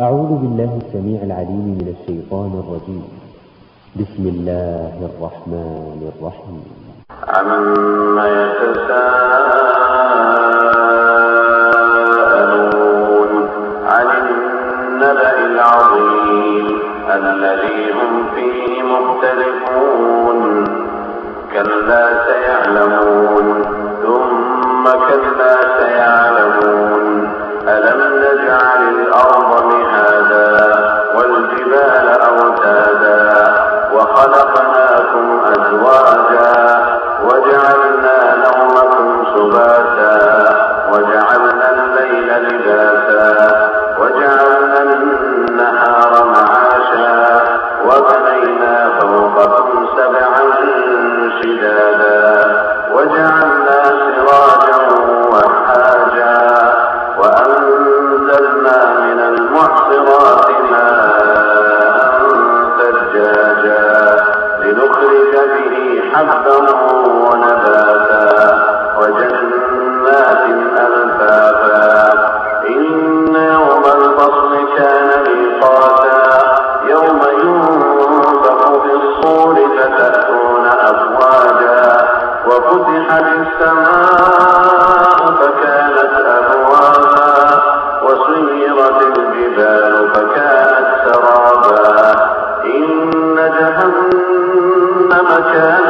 أعوذ بالله السميع العليم من الشيطان الرجيم. بسم الله الرحمن الرحيم. عما يتساءلون عن النبأ العظيم الذي هم فيه مختلفون. كلا سيعلمون ثم كلا سيعلمون. ونباتا وجنات إن يوم كان ميقاتا. يوم ينفخ فتأتون أفواجا وفتحت السماء فكانت أبوابا. وسيرت الجبال فكانت سرابا. إن جهنم كانت